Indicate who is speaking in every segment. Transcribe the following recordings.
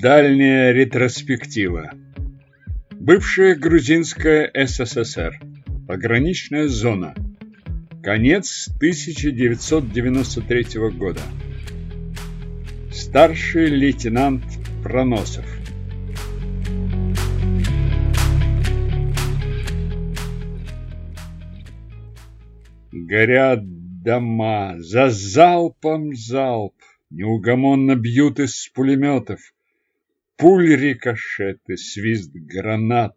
Speaker 1: Дальняя ретроспектива. Бывшая грузинская СССР. Пограничная зона. Конец 1993 года. Старший лейтенант Проносов. Горят дома, за залпом залп, неугомонно бьют из пулеметов. Пуль рикошеты, свист гранат,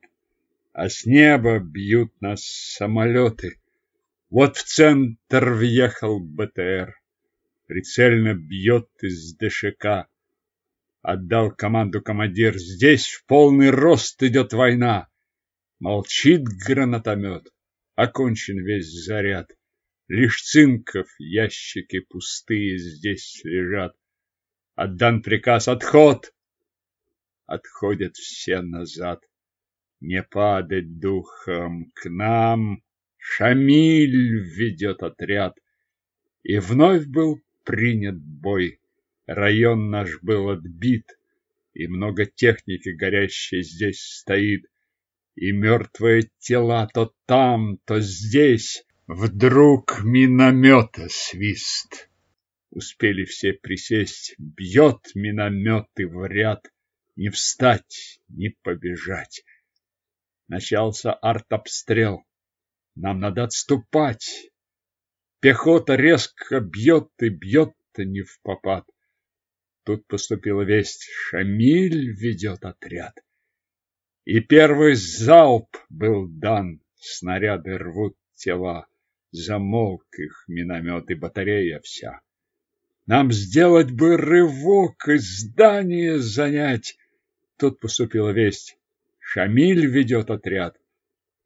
Speaker 1: а с неба бьют нас самолеты. Вот в центр въехал БТР, прицельно бьет из ДШК. Отдал команду командир, здесь в полный рост идет война. Молчит гранатомет, окончен весь заряд. Лишь цинков ящики пустые здесь лежат. Отдан приказ «Отход!» Отходят все назад. Не падать духом к нам, Шамиль ведет отряд. И вновь был принят бой. Район наш был отбит, И много техники горящей здесь стоит. И мертвые тела то там, то здесь. Вдруг миномета свист. Успели все присесть, бьет минометы в ряд не встать, не побежать. Начался артобстрел. Нам надо отступать. Пехота резко бьет и бьет не в попад. Тут поступила весть, Шамиль ведет отряд. И первый залп был дан, снаряды рвут тела, замолк их миномет и батарея вся. Нам сделать бы рывок и здание занять, Тут поступила весть. Шамиль ведет отряд.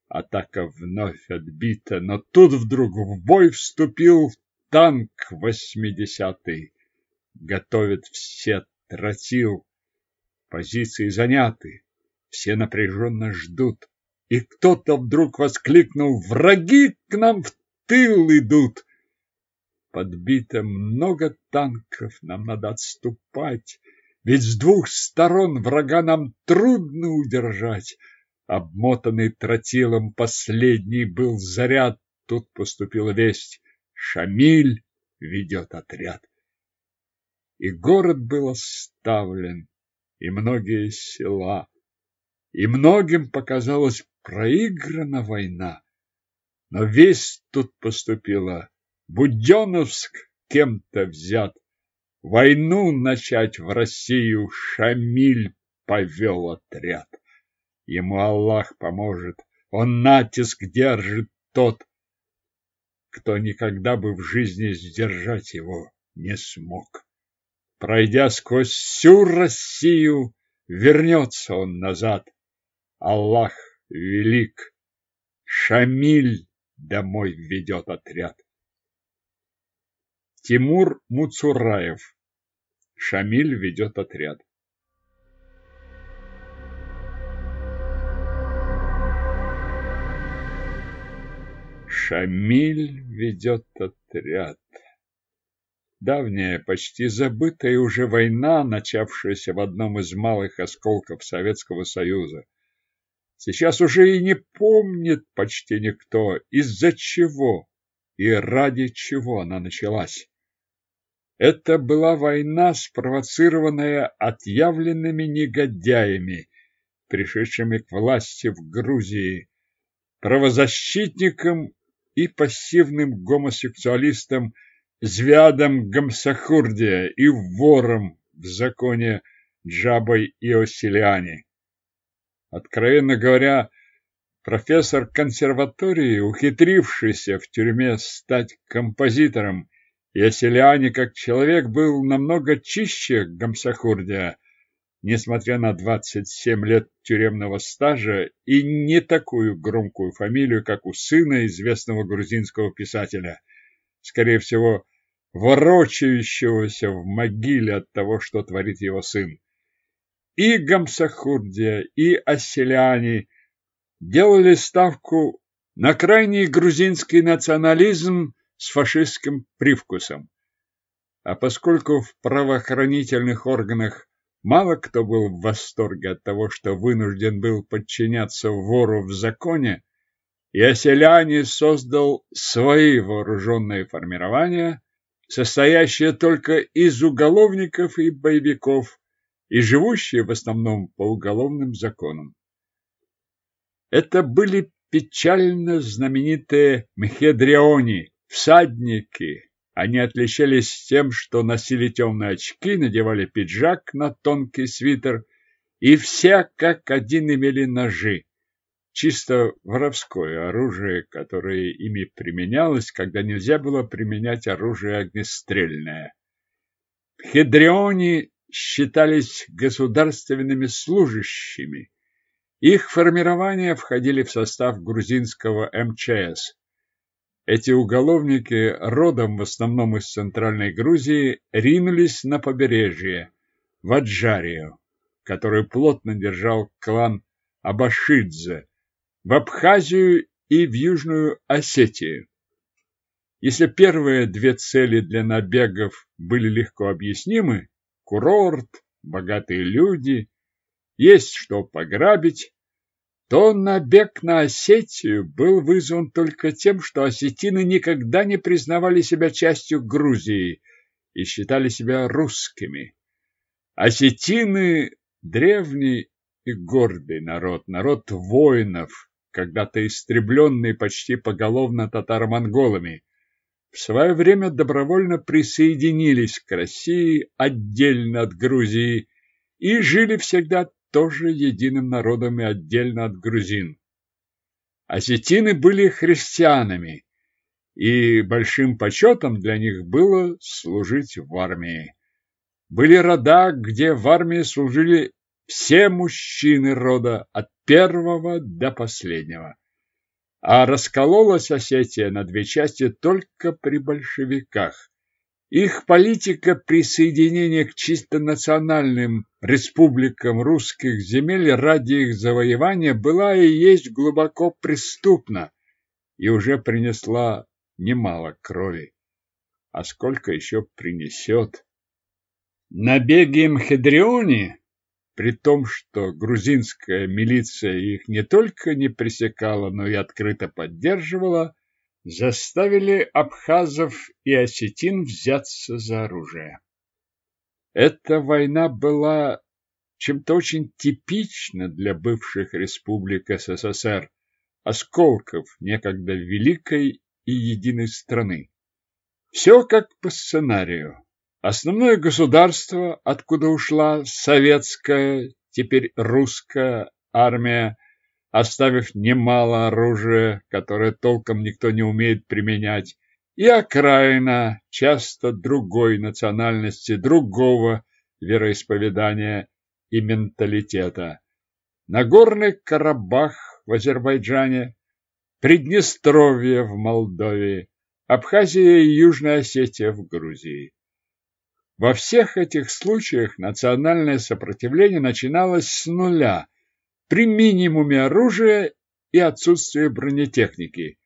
Speaker 1: Атака вновь отбита, но тут вдруг в бой вступил танк восьмидесятый. Готовят все тротил. Позиции заняты. Все напряженно ждут. И кто-то вдруг воскликнул «Враги к нам в тыл идут!» Подбито много танков, нам надо отступать. Ведь с двух сторон врага нам трудно удержать. Обмотанный тротилом последний был заряд. Тут поступила весть. Шамиль ведет отряд. И город был оставлен, и многие села. И многим показалось проиграна война. Но весть тут поступила. Буденновск кем-то взят. Войну начать в Россию Шамиль повел отряд. Ему Аллах поможет, он натиск держит тот, кто никогда бы в жизни сдержать его не смог. Пройдя сквозь всю Россию, вернется он назад. Аллах велик, Шамиль домой ведет отряд. Тимур Муцураев Шамиль ведет отряд. Шамиль ведет отряд. Давняя, почти забытая уже война, начавшаяся в одном из малых осколков Советского Союза. Сейчас уже и не помнит почти никто, из-за чего и ради чего она началась. Это была война, спровоцированная отъявленными негодяями, пришедшими к власти в Грузии, правозащитникам и пассивным гомосексуалистам Звядом Гамсахурдия и вором в законе Джабой и Оселиани. Откровенно говоря, профессор консерватории, ухитрившийся в тюрьме стать композитором, Яселяне как человек был намного чище Гамсахурдия, несмотря на 27 лет тюремного стажа и не такую громкую фамилию, как у сына известного грузинского писателя. Скорее всего, ворочающегося в могиле от того, что творит его сын. И Гамсахурдия, и Оселяне делали ставку на крайний грузинский национализм с фашистским привкусом. А поскольку в правоохранительных органах Мало кто был в восторге от того, что вынужден был подчиняться вору в законе, и Оселяне создал свои вооруженные формирования, состоящие только из уголовников и боевиков, и живущие в основном по уголовным законам. Это были печально знаменитые мхедриони, всадники. Они отличались тем, что носили темные очки, надевали пиджак на тонкий свитер, и все как один имели ножи. Чисто воровское оружие, которое ими применялось, когда нельзя было применять оружие огнестрельное. Хедриони считались государственными служащими, их формирования входили в состав грузинского МЧС. Эти уголовники, родом в основном из Центральной Грузии, ринулись на побережье, в Аджарию, который плотно держал клан Абашидзе, в Абхазию и в Южную Осетию. Если первые две цели для набегов были легко объяснимы – курорт, богатые люди, есть что пограбить, то набег на Осетию был вызван только тем, что осетины никогда не признавали себя частью Грузии и считали себя русскими. Осетины – древний и гордый народ, народ воинов, когда-то истребленный почти поголовно татаро-монголами. В свое время добровольно присоединились к России отдельно от Грузии и жили всегда тоже единым народом и отдельно от грузин. Осетины были христианами, и большим почетом для них было служить в армии. Были рода, где в армии служили все мужчины рода, от первого до последнего. А раскололась Осетия на две части только при большевиках. Их политика присоединения к чисто национальным республикам русских земель ради их завоевания была и есть глубоко преступна и уже принесла немало крови. А сколько еще принесет? Набеги Мхедриони, при том, что грузинская милиция их не только не пресекала, но и открыто поддерживала, заставили абхазов и осетин взяться за оружие. Эта война была чем-то очень типично для бывших республик СССР, осколков некогда великой и единой страны. Все как по сценарию. Основное государство, откуда ушла советская, теперь русская армия, оставив немало оружия, которое толком никто не умеет применять, и окраина, часто другой национальности, другого вероисповедания и менталитета. Нагорный Карабах в Азербайджане, Приднестровье в Молдове, Абхазия и Южная Осетия в Грузии. Во всех этих случаях национальное сопротивление начиналось с нуля, при минимуме оружия и отсутствии бронетехники.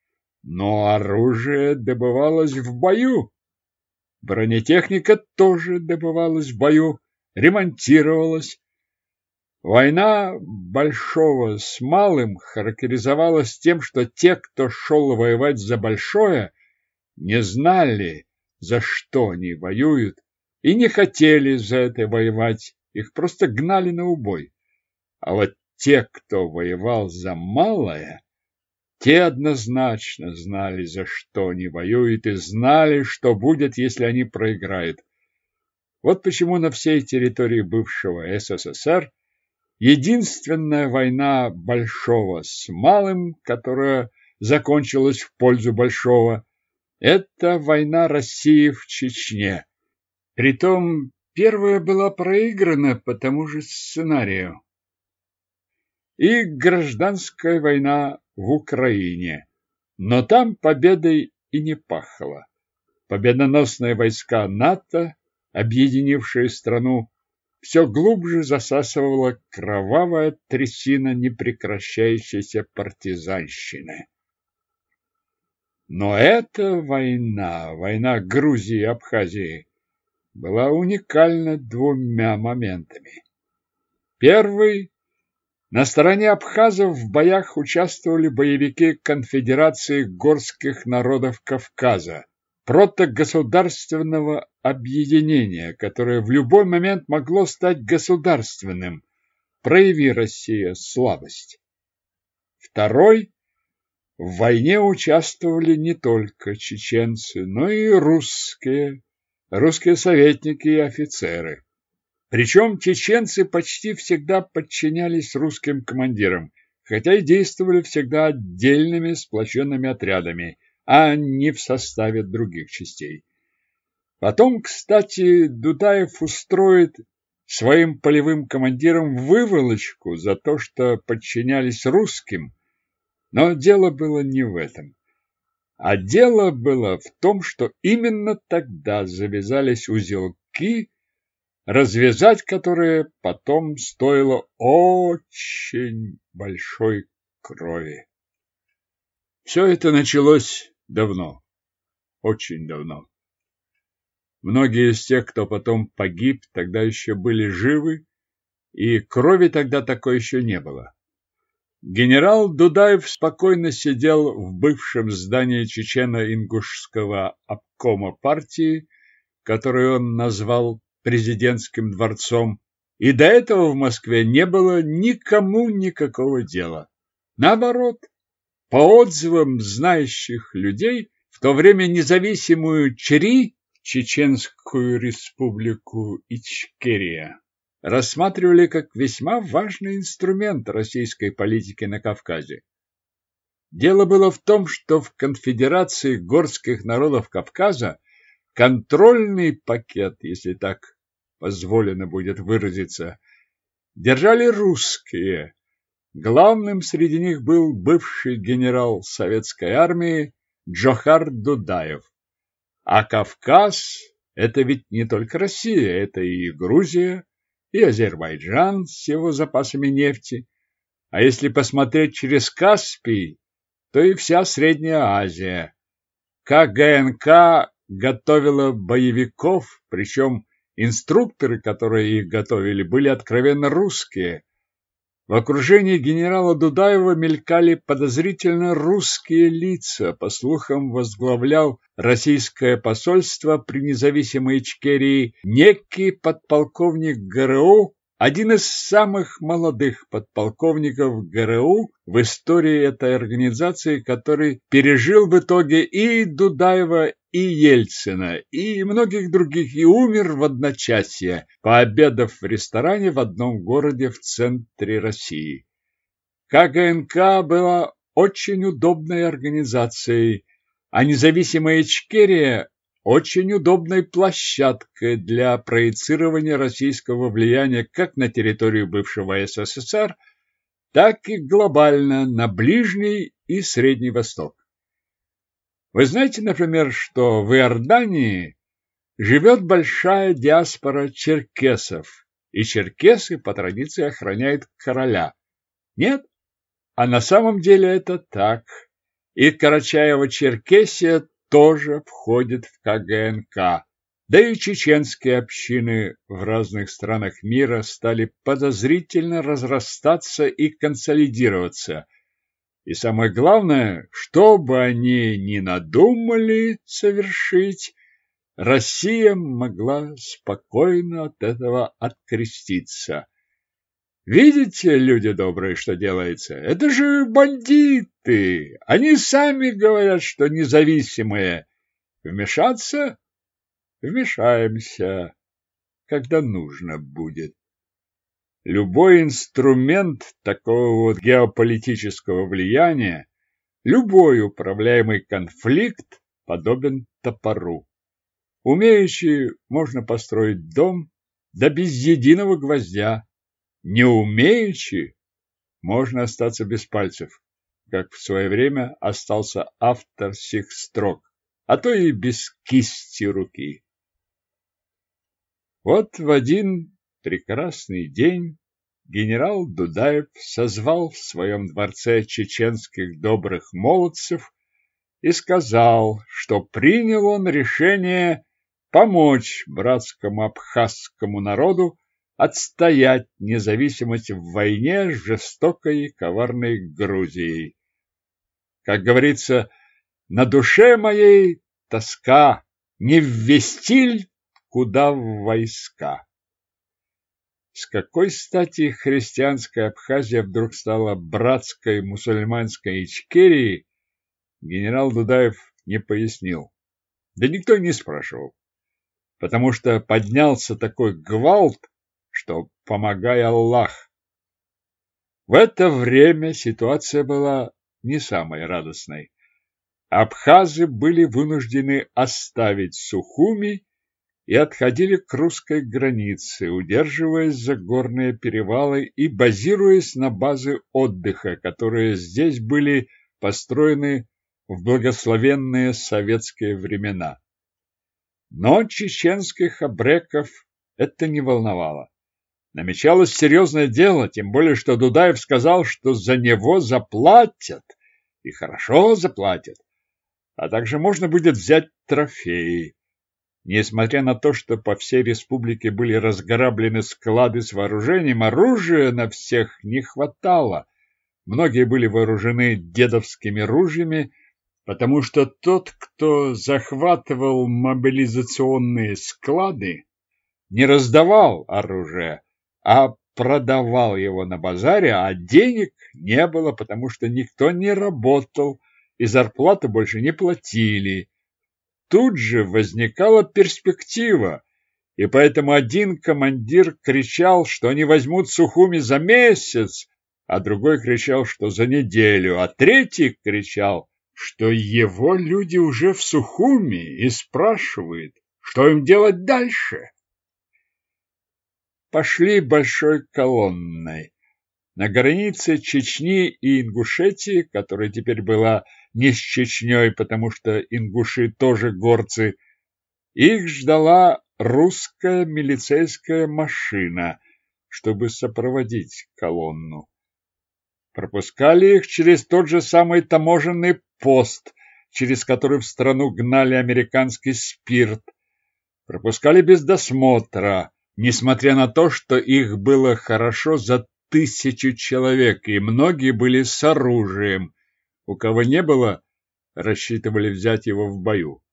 Speaker 1: Но оружие добывалось в бою. Бронетехника тоже добывалась в бою, ремонтировалась. Война Большого с Малым характеризовалась тем, что те, кто шел воевать за Большое, не знали, за что они воюют, и не хотели за это воевать, их просто гнали на убой. А вот те, кто воевал за малое, те однозначно знали, за что они воюют, и знали, что будет, если они проиграют. Вот почему на всей территории бывшего СССР единственная война Большого с Малым, которая закончилась в пользу Большого, это война России в Чечне. Притом первая была проиграна по тому же сценарию и гражданская война в Украине. Но там победой и не пахло. Победоносные войска НАТО, объединившие страну, все глубже засасывала кровавая трясина непрекращающейся партизанщины. Но эта война, война Грузии и Абхазии, была уникальна двумя моментами. Первый на стороне абхазов в боях участвовали боевики Конфедерации горских народов Кавказа, протогосударственного объединения, которое в любой момент могло стать государственным, прояви Россия слабость. Второй в войне участвовали не только чеченцы, но и русские, русские советники и офицеры. Причем чеченцы почти всегда подчинялись русским командирам, хотя и действовали всегда отдельными сплоченными отрядами, а не в составе других частей. Потом, кстати, Дудаев устроит своим полевым командирам выволочку за то, что подчинялись русским, но дело было не в этом. А дело было в том, что именно тогда завязались узелки развязать которые потом стоило очень большой крови. Все это началось давно, очень давно. Многие из тех, кто потом погиб, тогда еще были живы, и крови тогда такой еще не было. Генерал Дудаев спокойно сидел в бывшем здании Чечено-Ингушского обкома партии, который он назвал президентским дворцом, и до этого в Москве не было никому никакого дела. Наоборот, по отзывам знающих людей, в то время независимую ЧРИ, Чеченскую республику Ичкерия, рассматривали как весьма важный инструмент российской политики на Кавказе. Дело было в том, что в Конфедерации горских народов Кавказа контрольный пакет, если так позволено будет выразиться, держали русские. Главным среди них был бывший генерал советской армии Джохар Дудаев. А Кавказ – это ведь не только Россия, это и Грузия, и Азербайджан с его запасами нефти. А если посмотреть через Каспий, то и вся Средняя Азия. КГНК готовила боевиков, причем инструкторы, которые их готовили, были откровенно русские. В окружении генерала Дудаева мелькали подозрительно русские лица, по слухам возглавлял российское посольство при независимой Ичкерии некий подполковник ГРУ один из самых молодых подполковников ГРУ в истории этой организации, который пережил в итоге и Дудаева, и Ельцина, и многих других, и умер в одночасье, пообедав в ресторане в одном городе в центре России. КГНК была очень удобной организацией, а независимая Ичкерия очень удобной площадкой для проецирования российского влияния как на территорию бывшего СССР, так и глобально на Ближний и Средний Восток. Вы знаете, например, что в Иордании живет большая диаспора черкесов, и черкесы по традиции охраняют короля. Нет? А на самом деле это так. И Карачаево-Черкесия тоже входит в КГНК. Да и чеченские общины в разных странах мира стали подозрительно разрастаться и консолидироваться. И самое главное, что бы они ни надумали совершить, Россия могла спокойно от этого откреститься. Видите, люди добрые, что делается? Это же бандиты. Они сами говорят, что независимые. Вмешаться? Вмешаемся, когда нужно будет. Любой инструмент такого вот геополитического влияния, любой управляемый конфликт подобен топору. Умеющий можно построить дом, да без единого гвоздя не умеючи, можно остаться без пальцев, как в свое время остался автор сих строк, а то и без кисти руки. Вот в один прекрасный день генерал Дудаев созвал в своем дворце чеченских добрых молодцев и сказал, что принял он решение помочь братскому абхазскому народу отстоять независимость в войне с жестокой и коварной Грузией. Как говорится, на душе моей тоска, не ввестиль, куда в войска. С какой стати христианская Абхазия вдруг стала братской мусульманской Ичкерией, генерал Дудаев не пояснил. Да никто не спрашивал, потому что поднялся такой гвалт, что помогай Аллах. В это время ситуация была не самой радостной. Абхазы были вынуждены оставить Сухуми и отходили к русской границе, удерживаясь за горные перевалы и базируясь на базы отдыха, которые здесь были построены в благословенные советские времена. Но чеченских абреков это не волновало. Намечалось серьезное дело, тем более, что Дудаев сказал, что за него заплатят, и хорошо заплатят, а также можно будет взять трофеи. Несмотря на то, что по всей республике были разграблены склады с вооружением, оружия на всех не хватало. Многие были вооружены дедовскими ружьями, потому что тот, кто захватывал мобилизационные склады, не раздавал оружие, а продавал его на базаре, а денег не было, потому что никто не работал и зарплаты больше не платили. Тут же возникала перспектива, и поэтому один командир кричал, что они возьмут Сухуми за месяц, а другой кричал, что за неделю, а третий кричал, что его люди уже в Сухуми и спрашивают, что им делать дальше пошли большой колонной. На границе Чечни и Ингушетии, которая теперь была не с Чечней, потому что ингуши тоже горцы, их ждала русская милицейская машина, чтобы сопроводить колонну. Пропускали их через тот же самый таможенный пост, через который в страну гнали американский спирт. Пропускали без досмотра, несмотря на то, что их было хорошо за тысячу человек, и многие были с оружием. У кого не было, рассчитывали взять его в бою.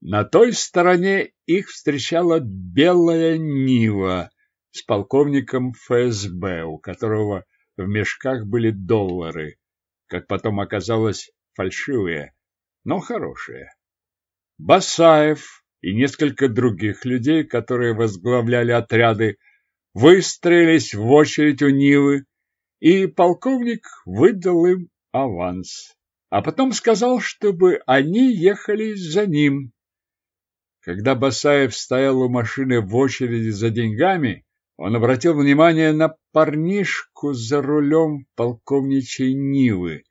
Speaker 1: На той стороне их встречала белая Нива с полковником ФСБ, у которого в мешках были доллары, как потом оказалось, фальшивые, но хорошие. Басаев и несколько других людей, которые возглавляли отряды, выстроились в очередь у Нивы, и полковник выдал им аванс, а потом сказал, чтобы они ехали за ним. Когда Басаев стоял у машины в очереди за деньгами, он обратил внимание на парнишку за рулем полковничьей Нивы.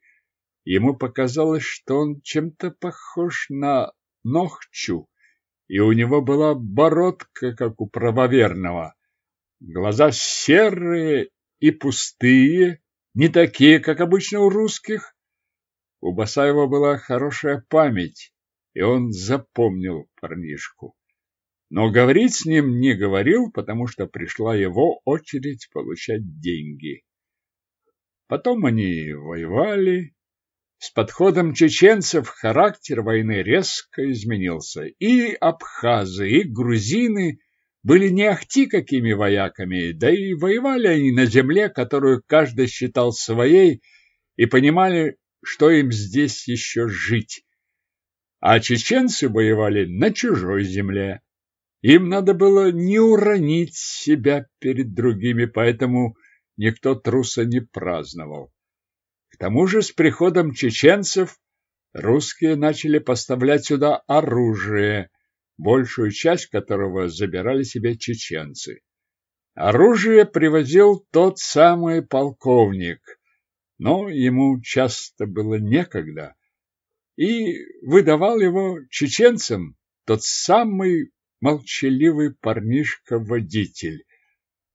Speaker 1: Ему показалось, что он чем-то похож на Нохчу, и у него была бородка, как у правоверного. Глаза серые и пустые, не такие, как обычно у русских. У Басаева была хорошая память, и он запомнил парнишку. Но говорить с ним не говорил, потому что пришла его очередь получать деньги. Потом они воевали, с подходом чеченцев характер войны резко изменился. И абхазы, и грузины были не ахти какими вояками, да и воевали они на земле, которую каждый считал своей, и понимали, что им здесь еще жить. А чеченцы воевали на чужой земле. Им надо было не уронить себя перед другими, поэтому никто труса не праздновал. К тому же с приходом чеченцев русские начали поставлять сюда оружие, большую часть которого забирали себе чеченцы. Оружие привозил тот самый полковник, но ему часто было некогда, и выдавал его чеченцам тот самый молчаливый парнишка-водитель.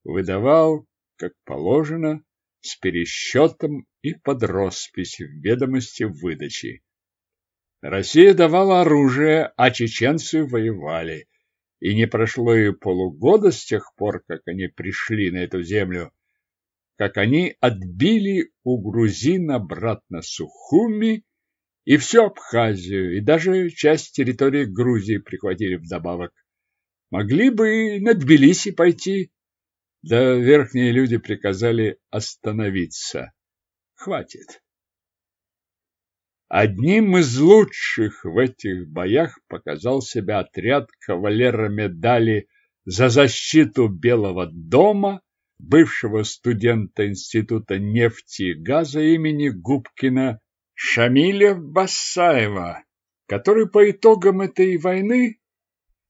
Speaker 1: Выдавал, как положено, с пересчетом и под роспись в ведомости выдачи. Россия давала оружие, а чеченцы воевали. И не прошло и полугода с тех пор, как они пришли на эту землю, как они отбили у грузин обратно Сухуми и всю Абхазию, и даже часть территории Грузии прихватили вдобавок. Могли бы и на Тбилиси пойти, да верхние люди приказали остановиться. Хватит. Одним из лучших в этих боях показал себя отряд кавалера медали за защиту Белого дома, бывшего студента Института нефти и газа имени Губкина Шамиля Басаева, который по итогам этой войны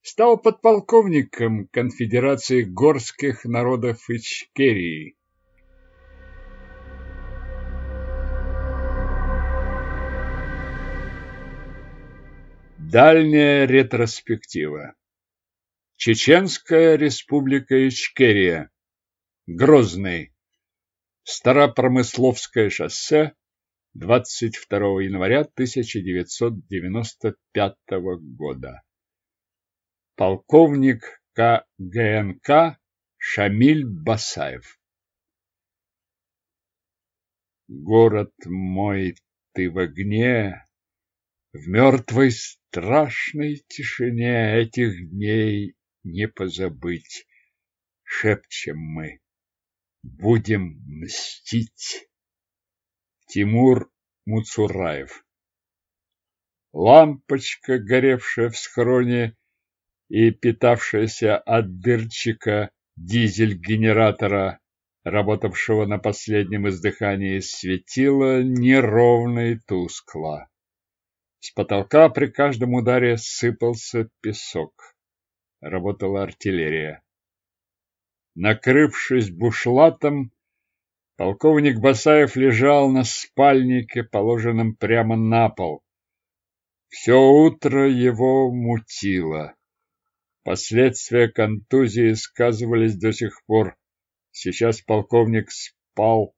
Speaker 1: стал подполковником Конфедерации горских народов Ичкерии. Дальняя ретроспектива. Чеченская республика Ичкерия. Грозный. Старопромысловское шоссе. 22 января 1995 года. Полковник КГНК Шамиль Басаев. Город мой, ты в огне, в мертвой страшной тишине этих дней не позабыть. Шепчем мы, будем мстить. Тимур Муцураев Лампочка, горевшая в схроне и питавшаяся от дырчика дизель-генератора, работавшего на последнем издыхании, светила неровно и тускло. С потолка при каждом ударе сыпался песок. Работала артиллерия. Накрывшись бушлатом, полковник Басаев лежал на спальнике, положенном прямо на пол. Все утро его мутило. Последствия контузии сказывались до сих пор. Сейчас полковник спал,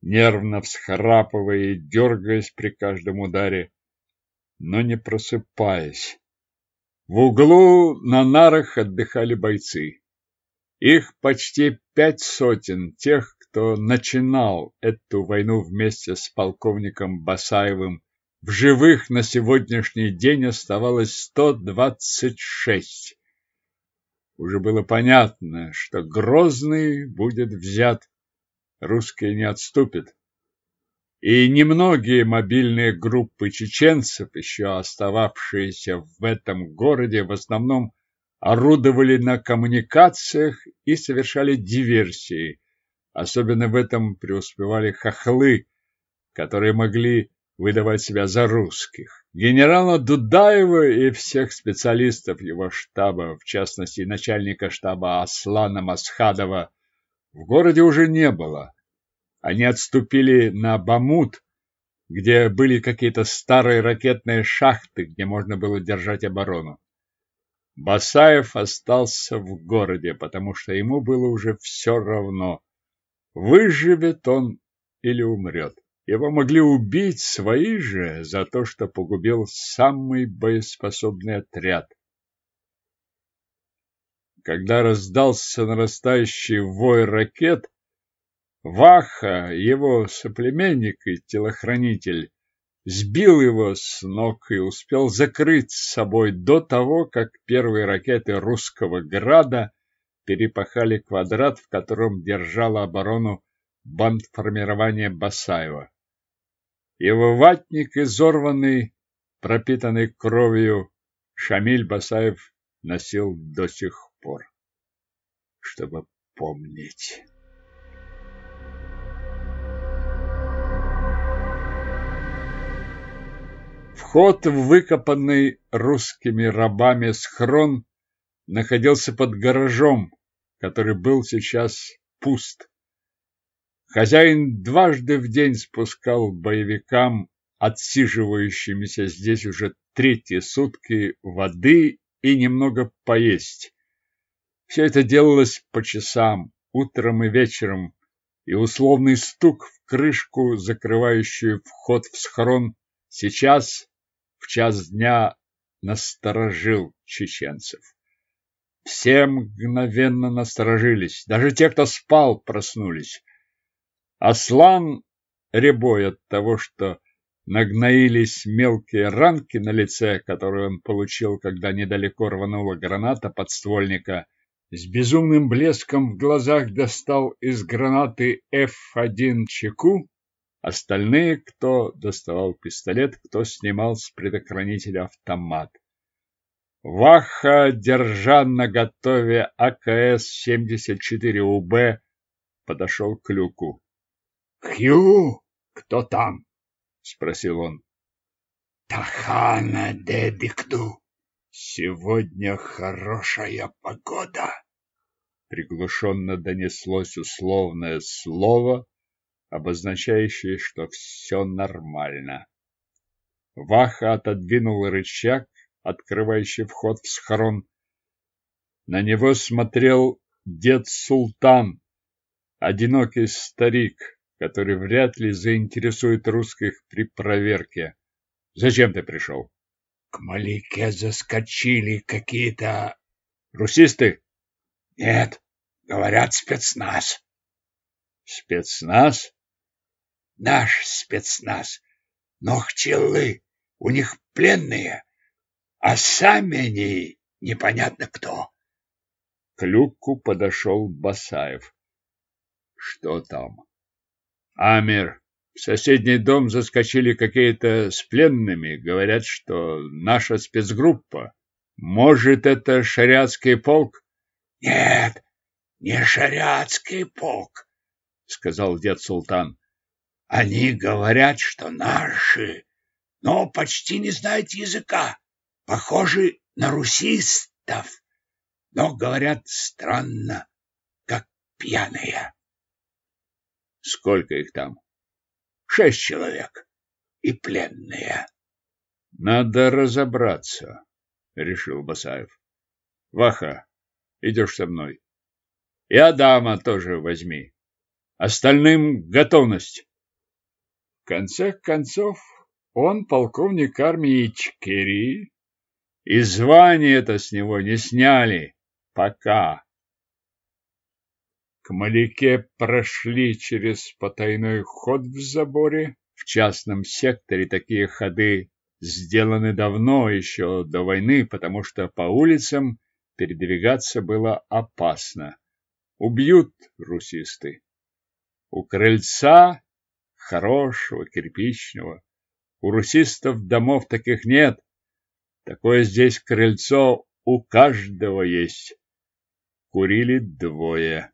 Speaker 1: нервно всхрапывая и дергаясь при каждом ударе но не просыпаясь. В углу на нарах отдыхали бойцы. Их почти пять сотен, тех, кто начинал эту войну вместе с полковником Басаевым. В живых на сегодняшний день оставалось 126. Уже было понятно, что Грозный будет взят, русские не отступят и немногие мобильные группы чеченцев, еще остававшиеся в этом городе, в основном орудовали на коммуникациях и совершали диверсии. Особенно в этом преуспевали хохлы, которые могли выдавать себя за русских. Генерала Дудаева и всех специалистов его штаба, в частности начальника штаба Аслана Масхадова, в городе уже не было. Они отступили на Бамут, где были какие-то старые ракетные шахты, где можно было держать оборону. Басаев остался в городе, потому что ему было уже все равно, выживет он или умрет. Его могли убить свои же за то, что погубил самый боеспособный отряд. Когда раздался нарастающий вой ракет, Ваха, его соплеменник и телохранитель, сбил его с ног и успел закрыть с собой до того, как первые ракеты русского града перепахали квадрат, в котором держала оборону бандформирование Басаева. Его ватник, изорванный, пропитанный кровью, Шамиль Басаев носил до сих пор, чтобы помнить. Вход в выкопанный русскими рабами схрон находился под гаражом, который был сейчас пуст. Хозяин дважды в день спускал боевикам, отсиживающимися здесь уже третьи сутки, воды и немного поесть. Все это делалось по часам, утром и вечером, и условный стук в крышку, закрывающую вход в схрон, сейчас в час дня насторожил чеченцев. Все мгновенно насторожились, даже те, кто спал, проснулись. Аслан, ребой от того, что нагноились мелкие ранки на лице, которые он получил, когда недалеко рванула граната подствольника, с безумным блеском в глазах достал из гранаты F1 чеку, остальные, кто доставал пистолет, кто снимал с предохранителя автомат. Ваха, держа на готове АКС-74УБ, подошел к люку. «Хью, кто там?» — спросил он.
Speaker 2: «Тахана де Бикду».
Speaker 1: «Сегодня хорошая погода!» Приглушенно донеслось условное слово, обозначающее, что все нормально. Ваха отодвинул рычаг, открывающий вход в схрон. На него смотрел дед Султан, одинокий старик, который вряд ли заинтересует русских при проверке. Зачем ты пришел?
Speaker 2: К Малике заскочили какие-то...
Speaker 1: Русисты?
Speaker 2: Нет, говорят, спецназ.
Speaker 1: Спецназ?
Speaker 2: Наш спецназ. Но хчелы, у них пленные, а сами они непонятно кто.
Speaker 1: К люку подошел Басаев. Что там? Амир, в соседний дом заскочили какие-то с пленными. Говорят, что наша спецгруппа. Может, это шариатский полк?
Speaker 2: Нет, не шариатский полк, сказал дед Султан. Они говорят, что наши, но почти не знают языка. Похожи на русистов, но говорят странно, как пьяные.
Speaker 1: Сколько их там?
Speaker 2: Шесть человек. И пленные.
Speaker 1: Надо разобраться, решил Басаев. Ваха, идешь со мной. И Адама тоже возьми. Остальным готовность. Конце концов, он полковник армии Ичкерии, и звание это с него не сняли. Пока. К Маляке прошли через потайной ход в заборе. В частном секторе такие ходы сделаны давно, еще до войны, потому что по улицам передвигаться было опасно. Убьют русисты. У крыльца хорошего, кирпичного. У русистов домов таких нет. Такое здесь крыльцо у каждого есть. Курили двое.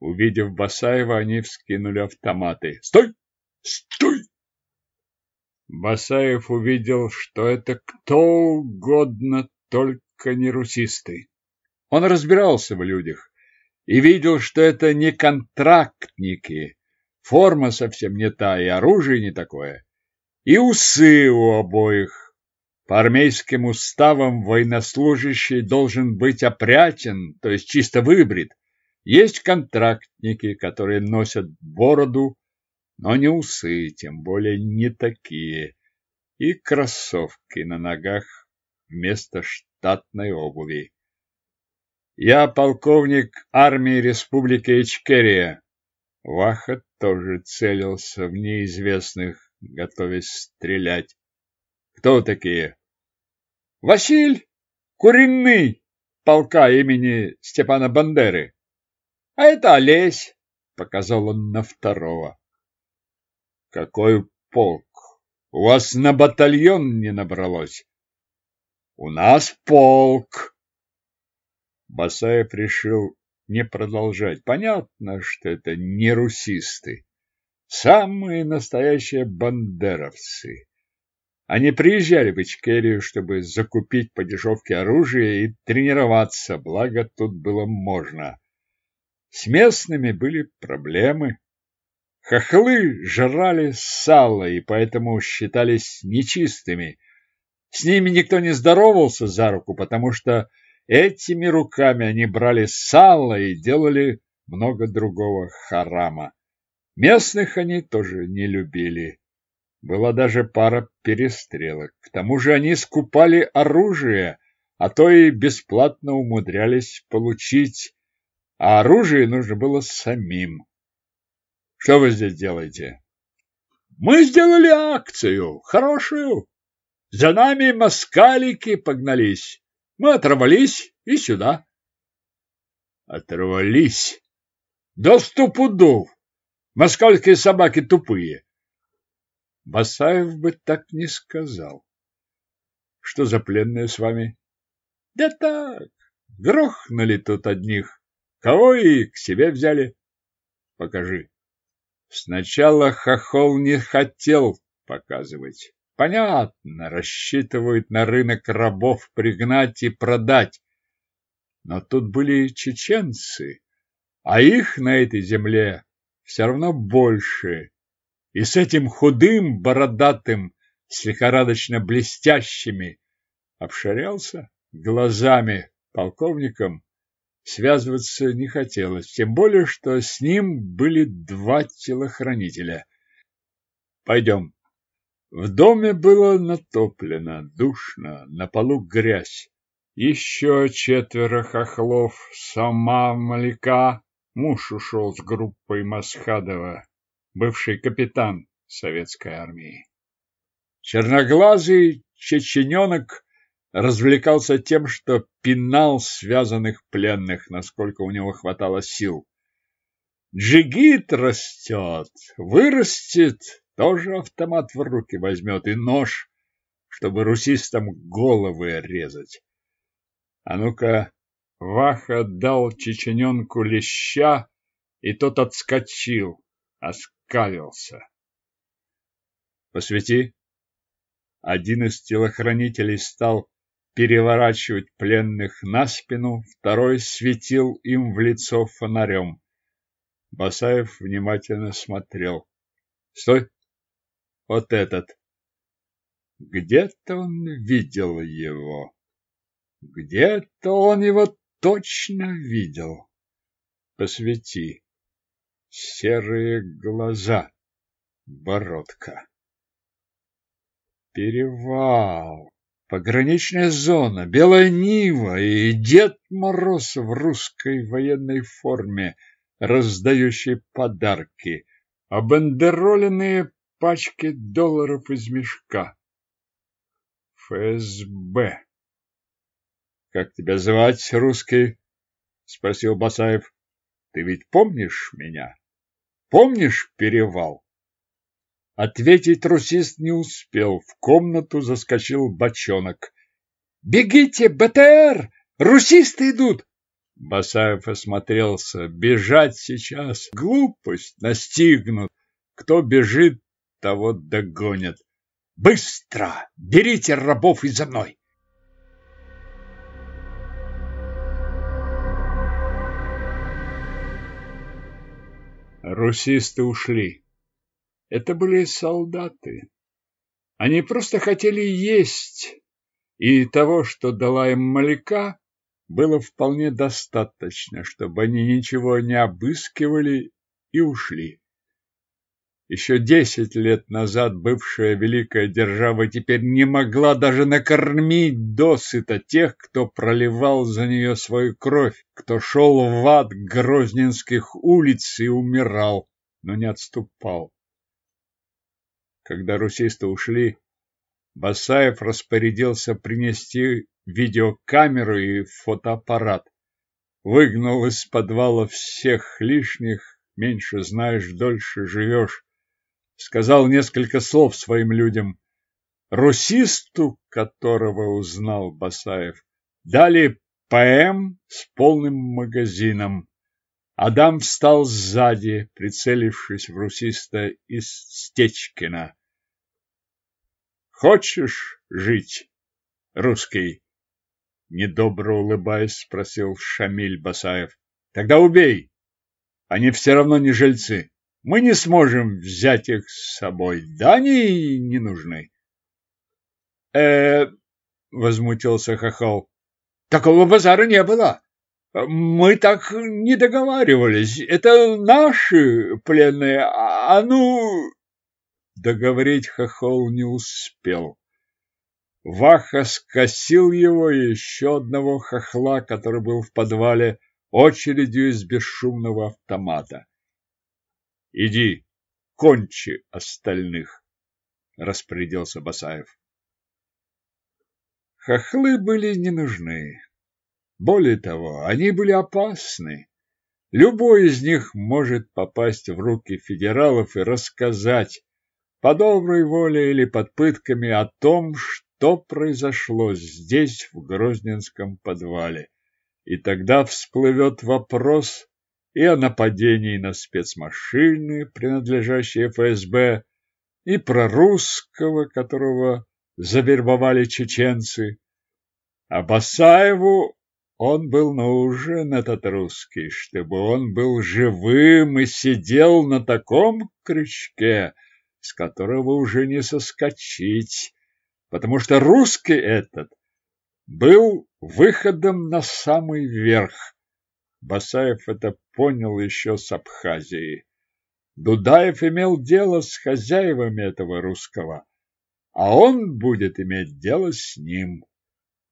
Speaker 1: Увидев Басаева, они вскинули автоматы. «Стой! Стой!» Басаев увидел, что это кто угодно, только не русисты. Он разбирался в людях и видел, что это не контрактники. Форма совсем не та, и оружие не такое. И усы у обоих. По армейским уставам военнослужащий должен быть опрятен, то есть чисто выбрит. Есть контрактники, которые носят бороду, но не усы, тем более не такие, и кроссовки на ногах вместо штатной обуви. Я полковник армии Республики Ичкерия. Ваха тоже целился в неизвестных, готовясь стрелять. Кто такие? Василь Куриный, полка имени Степана Бандеры. А это Олесь, показал он на второго. Какой полк? У вас на батальон не набралось? У нас полк. Басаев решил не продолжать. Понятно, что это не русисты. Самые настоящие бандеровцы. Они приезжали в Ичкерию, чтобы закупить по дешевке оружие и тренироваться, благо тут было можно. С местными были проблемы. Хохлы жрали сало и поэтому считались нечистыми. С ними никто не здоровался за руку, потому что этими руками они брали сало и делали много другого харама. Местных они тоже не любили. Была даже пара перестрелок. К тому же они скупали оружие, а то и бесплатно умудрялись получить, а оружие нужно было самим. Что вы здесь делаете? Мы сделали акцию, хорошую. За нами москалики погнались. Мы оторвались и сюда. Оторвались? Да сто пудов! Москальские собаки тупые. Басаев бы так не сказал. Что за пленные с вами? Да так, грохнули тут одних. Кого и к себе взяли? Покажи. Сначала хохол не хотел показывать. Понятно, рассчитывают на рынок рабов пригнать и продать. Но тут были чеченцы, а их на этой земле все равно больше. И с этим худым, бородатым, с лихорадочно блестящими, обшарялся глазами полковником, связываться не хотелось, тем более, что с ним были два телохранителя. Пойдем. В доме было натоплено, душно, на полу грязь. Еще четверо хохлов, сама Маляка, муж ушел с группой Масхадова, бывший капитан советской армии. Черноглазый чечененок развлекался тем, что пинал связанных пленных, насколько у него хватало сил. Джигит растет, вырастет, тоже автомат в руки возьмет и нож, чтобы русистам головы резать. А ну-ка, Ваха дал чечененку леща, и тот отскочил, оскалился. Посвети. Один из телохранителей стал переворачивать пленных на спину, второй светил им в лицо фонарем. Басаев внимательно смотрел. Стой! Вот этот. Где-то он видел его. Где-то он его точно видел. Посвети. Серые глаза. Бородка. Перевал. Пограничная зона, белая Нива и Дед Мороз в русской военной форме, раздающий подарки, обандероленные пачки долларов из мешка. ФСБ. Как тебя звать, русский? спросил Басаев. Ты ведь помнишь меня? Помнишь перевал? Ответить трусист не успел. В комнату заскочил бочонок. «Бегите, БТР! Русисты идут!» Басаев осмотрелся. Бежать сейчас — глупость, настигнут. Кто бежит, того догонят. «Быстро! Берите рабов и за мной!» Русисты ушли. Это были солдаты. Они просто хотели есть, и того, что дала им Маляка, было вполне достаточно, чтобы они ничего не обыскивали и ушли. Еще десять лет назад бывшая великая держава теперь не могла даже накормить досыта тех, кто проливал за нее свою кровь, кто шел в ад грозненских улиц и умирал, но не отступал. Когда русисты ушли, Басаев распорядился принести видеокамеру и фотоаппарат. Выгнал из подвала всех лишних, меньше знаешь, дольше живешь. Сказал несколько слов своим людям. Русисту, которого узнал Басаев, дали ПМ с полным магазином. Адам встал сзади, прицелившись в русиста из Стечкина. «Хочешь жить, русский?» Недобро улыбаясь, спросил Шамиль Басаев. «Тогда убей! Они все равно не жильцы. Мы не сможем взять их с собой. Да они не нужны». «Э-э...» возмутился Хохол. «Такого базара не было!» Мы так не договаривались. Это наши пленные, а ну...» Договорить Хохол не успел. Ваха скосил его и еще одного хохла, который был в подвале, очередью из бесшумного автомата. Иди, кончи остальных, распорядился Басаев. Хохлы были не нужны. Более того, они были опасны. Любой из них может попасть в руки федералов и рассказать по доброй воле или под пытками о том, что произошло здесь, в Грозненском подвале. И тогда всплывет вопрос и о нападении на спецмашины, принадлежащие ФСБ, и про русского, которого завербовали чеченцы. А Басаеву он был нужен, этот русский, чтобы он был живым и сидел на таком крючке, с которого уже не соскочить, потому что русский этот был выходом на самый верх. Басаев это понял еще с Абхазии. Дудаев имел дело с хозяевами этого русского, а он будет иметь дело с ним.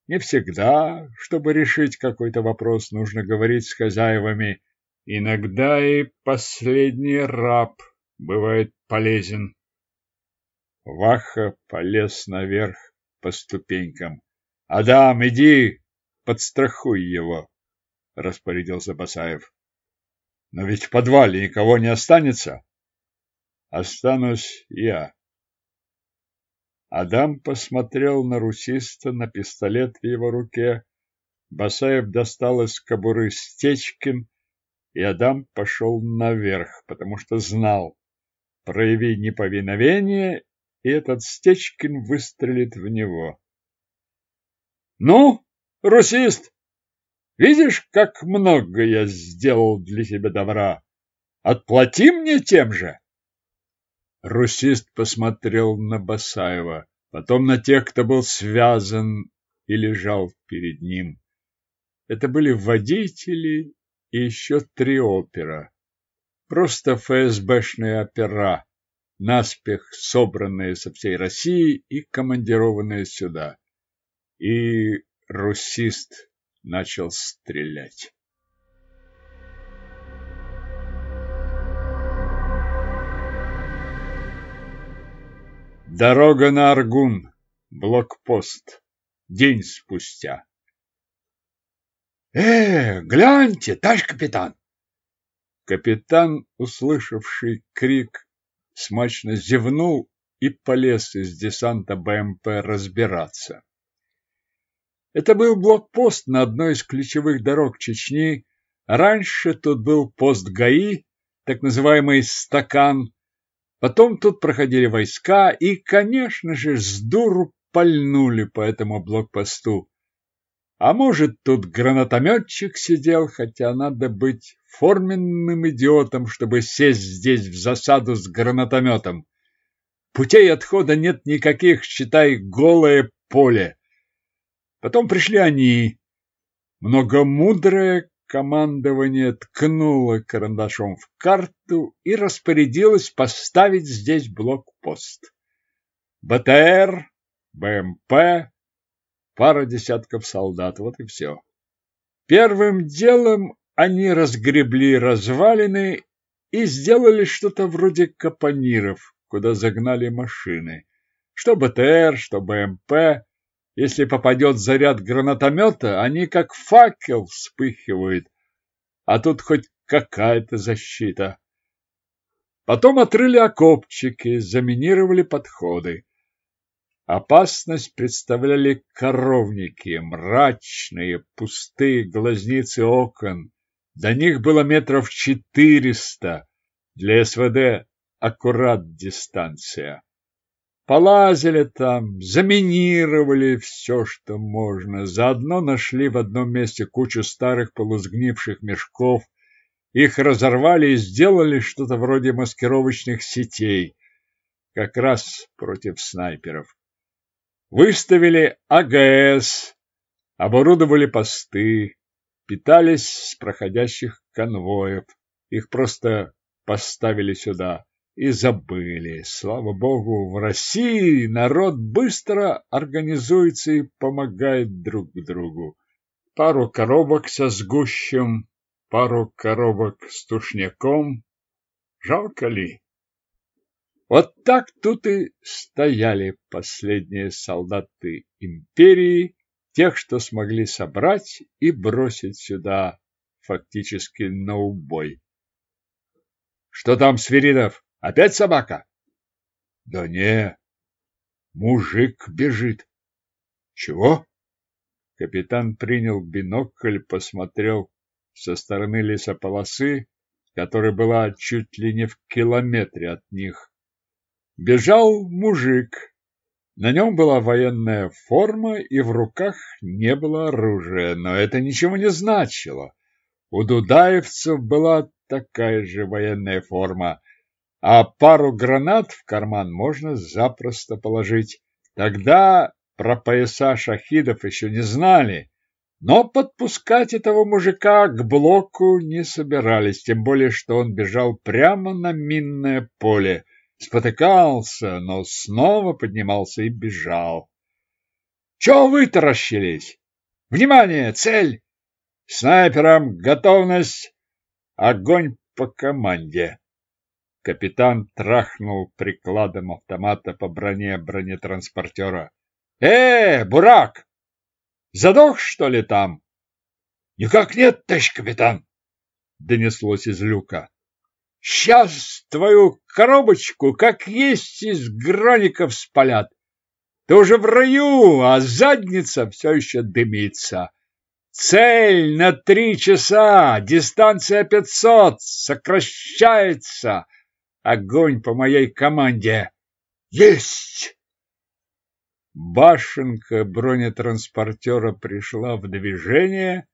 Speaker 1: Не всегда, чтобы решить какой-то вопрос, нужно говорить с хозяевами. Иногда и последний раб бывает полезен. Ваха полез наверх по ступенькам. «Адам, иди, подстрахуй его!» — распорядился Басаев. «Но ведь в подвале никого не останется?» «Останусь я». Адам посмотрел на русиста, на пистолет в его руке. Басаев достал из кобуры Стечкин, и Адам пошел наверх, потому что знал, прояви неповиновение, и этот Стечкин выстрелит в него. Ну, русист, видишь, как много я сделал для тебя добра? Отплати мне тем же. Русист посмотрел на Басаева, потом на тех, кто был связан и лежал перед ним. Это были водители и еще три опера. Просто ФСБшные опера, наспех собранные со всей России и командированные сюда и русист начал стрелять. Дорога на Аргун. Блокпост. День спустя.
Speaker 2: «Э, гляньте, товарищ капитан!»
Speaker 1: Капитан, услышавший крик, смачно зевнул и полез из десанта БМП разбираться. Это был блокпост на одной из ключевых дорог Чечни. Раньше тут был пост ГАИ, так называемый «стакан». Потом тут проходили войска и, конечно же, с дуру пальнули по этому блокпосту. А может, тут гранатометчик сидел, хотя надо быть форменным идиотом, чтобы сесть здесь в засаду с гранатометом. Путей отхода нет никаких, считай, голое поле. Потом пришли они. Многомудрое командование ткнуло карандашом в карту и распорядилось поставить здесь блокпост. БТР, БМП, пара десятков солдат, вот и все. Первым делом они разгребли развалины и сделали что-то вроде капониров, куда загнали машины. Что БТР, что БМП, если попадет заряд гранатомета, они как факел вспыхивают, а тут хоть какая-то защита. Потом отрыли окопчики, заминировали подходы. Опасность представляли коровники, мрачные, пустые глазницы окон. До них было метров четыреста. Для СВД аккурат дистанция. Полазили там, заминировали все, что можно. Заодно нашли в одном месте кучу старых полузгнивших мешков. Их разорвали и сделали что-то вроде маскировочных сетей, как раз против снайперов. Выставили АГС, оборудовали посты, питались с проходящих конвоев. Их просто поставили сюда, и забыли. Слава богу, в России народ быстро организуется и помогает друг другу. Пару коробок со сгущем, пару коробок с тушняком. Жалко ли? Вот так тут и стояли последние солдаты империи, тех, что смогли собрать и бросить сюда фактически на убой. Что там, Свиридов? Опять собака? Да не, мужик бежит. Чего? Капитан принял бинокль, посмотрел со стороны лесополосы, которая была чуть ли не в километре от них. Бежал мужик. На нем была военная форма, и в руках не было оружия, но это ничего не значило. У дудаевцев была такая же военная форма, а пару гранат в карман можно запросто положить. Тогда про пояса шахидов еще не знали, но подпускать этого мужика к блоку не собирались, тем более, что он бежал прямо на минное поле спотыкался, но снова поднимался и бежал. Чего вытаращились? Внимание, цель! Снайперам готовность! Огонь по команде! Капитан трахнул прикладом автомата по броне бронетранспортера. «Э, бурак! Задох, что ли, там?»
Speaker 2: «Никак нет, товарищ капитан!»
Speaker 1: Донеслось из люка. Сейчас твою коробочку, как есть, из граников спалят. Ты уже в раю, а задница все еще дымится. Цель на три часа, дистанция пятьсот, сокращается. Огонь по моей команде.
Speaker 2: Есть!
Speaker 1: Башенка бронетранспортера пришла в движение.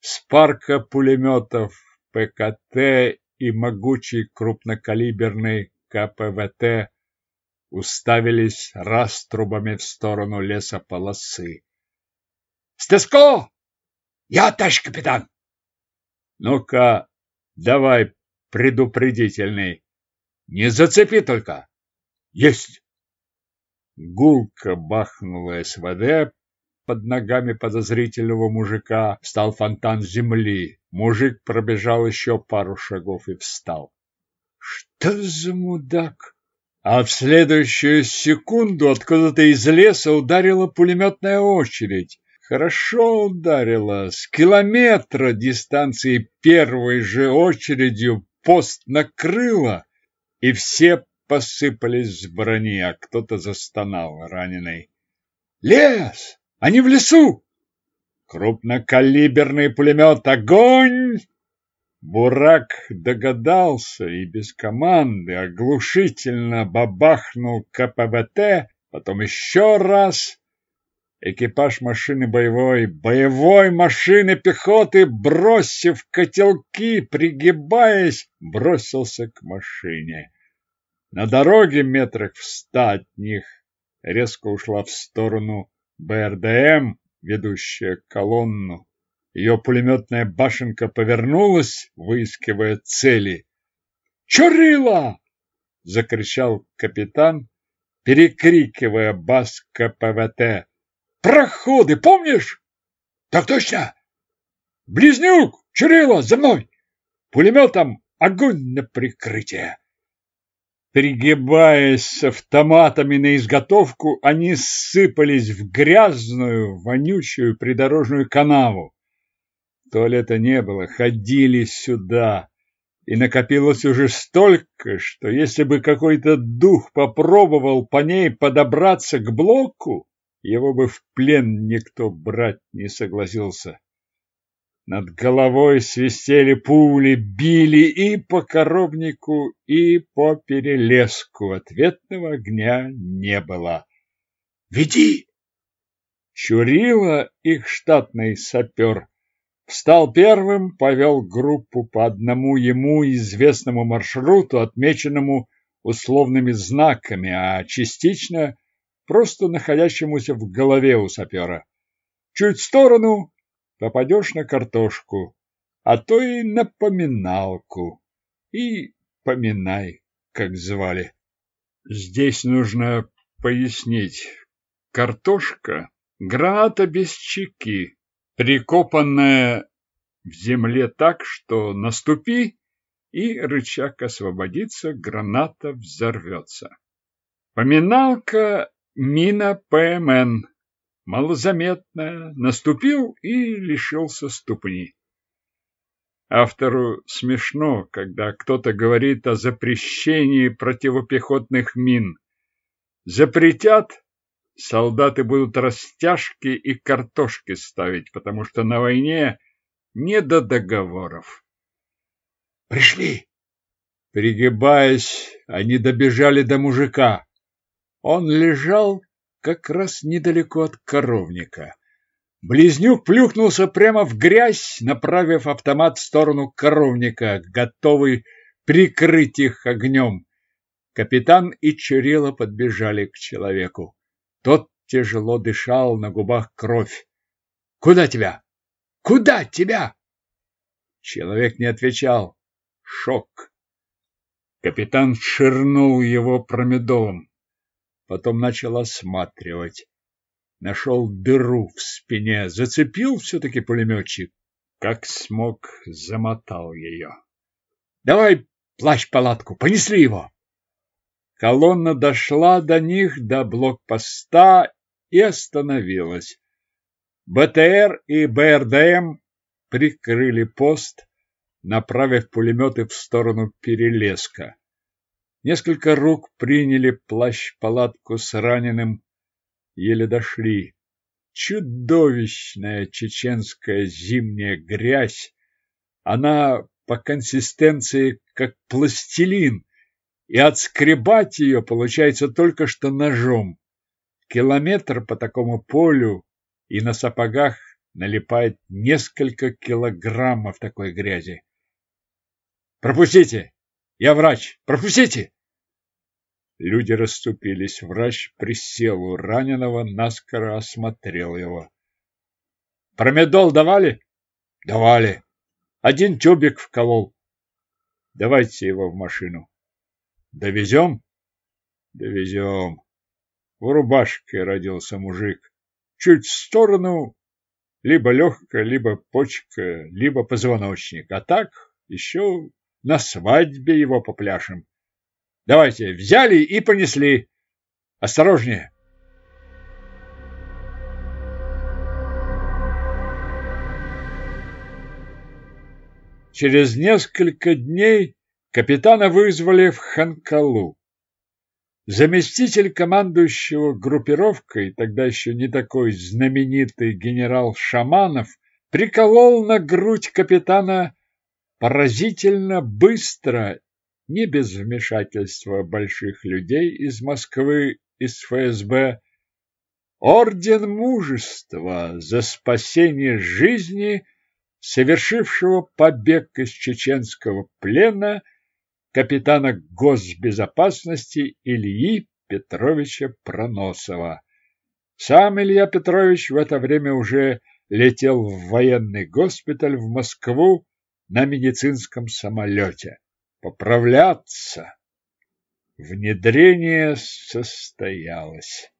Speaker 1: С парка пулеметов ПКТ и могучий крупнокалиберный КПВТ уставились раструбами в сторону лесополосы.
Speaker 2: «Стеско! Я, товарищ капитан!»
Speaker 1: «Ну-ка, давай предупредительный. Не зацепи только!»
Speaker 2: «Есть!»
Speaker 1: Гулко бахнула СВД, под ногами подозрительного мужика стал фонтан земли. Мужик пробежал еще пару шагов и встал. Что за мудак? А в следующую секунду откуда-то из леса ударила пулеметная очередь. Хорошо ударила. С километра дистанции первой же очередью пост накрыла, и все посыпались с брони, а кто-то застонал раненый. «Лес! Они в лесу!» Крупнокалиберный пулемет «Огонь!» Бурак догадался и без команды оглушительно бабахнул КПВТ, потом еще раз. Экипаж машины боевой, боевой машины пехоты, бросив котелки, пригибаясь, бросился к машине. На дороге метрах в ста от них резко ушла в сторону БРДМ, ведущая колонну. Ее пулеметная башенка повернулась, выискивая цели. «Чурила!» — закричал капитан, перекрикивая бас КПВТ. «Проходы, помнишь?»
Speaker 2: «Так точно!»
Speaker 1: «Близнюк! Чурила, за мной! Пулеметом огонь на прикрытие!» Пригибаясь с автоматами на изготовку, они сыпались в грязную, вонючую придорожную канаву. Туалета не было, ходили сюда, и накопилось уже столько, что если бы какой-то дух попробовал по ней подобраться к блоку, его бы в плен никто брать не согласился. Над головой свистели пули, били и по коробнику, и по перелеску. Ответного огня не было.
Speaker 2: «Веди!»
Speaker 1: Чурила их штатный сапер. Встал первым, повел группу по одному ему известному маршруту, отмеченному условными знаками, а частично просто находящемуся в голове у сапера. Чуть в сторону попадешь на картошку, а то и на поминалку. И поминай как звали. Здесь нужно пояснить. Картошка – граната без чеки, прикопанная в земле так, что наступи, и рычаг освободится, граната взорвется. Поминалка мина ПМН. Малозаметная, наступил и лишился ступни. Автору смешно, когда кто-то говорит о запрещении противопехотных мин. Запретят, солдаты будут растяжки и картошки ставить, потому что на войне не до договоров.
Speaker 2: Пришли.
Speaker 1: Пригибаясь, они добежали до мужика. Он лежал как раз недалеко от коровника. Близнюк плюхнулся прямо в грязь, направив автомат в сторону коровника, готовый прикрыть их огнем. Капитан и Чурила подбежали к человеку. Тот тяжело дышал, на губах кровь. «Куда тебя? Куда тебя?» Человек не отвечал. Шок. Капитан ширнул его промедолом. Потом начал осматривать нашел дыру в спине, зацепил все-таки пулеметчик, как смог, замотал ее. Давай плащ-палатку, понесли его. Колонна дошла до них, до блокпоста и остановилась. БТР и БРДМ прикрыли пост, направив пулеметы в сторону перелеска. Несколько рук приняли плащ-палатку с раненым, еле дошли. Чудовищная чеченская зимняя грязь. Она по консистенции как пластилин, и отскребать ее получается только что ножом. Километр по такому полю и на сапогах налипает несколько килограммов такой грязи. Пропустите! Я врач! Пропустите! Люди расступились. Врач присел у раненого, наскоро осмотрел его. Промедол давали? Давали. Один тюбик вколол. Давайте его в машину. Довезем? Довезем. В рубашке родился мужик. Чуть в сторону либо легкая, либо почка, либо позвоночник. А так еще на свадьбе его попляшем. Давайте, взяли и понесли. Осторожнее. Через несколько дней капитана вызвали в Ханкалу. Заместитель командующего группировкой, тогда еще не такой знаменитый генерал Шаманов, приколол на грудь капитана поразительно быстро не без вмешательства больших людей из Москвы, из ФСБ, орден мужества за спасение жизни совершившего побег из чеченского плена капитана госбезопасности Ильи Петровича Проносова. Сам Илья Петрович в это время уже летел в военный госпиталь в Москву на медицинском самолете поправляться. Внедрение состоялось.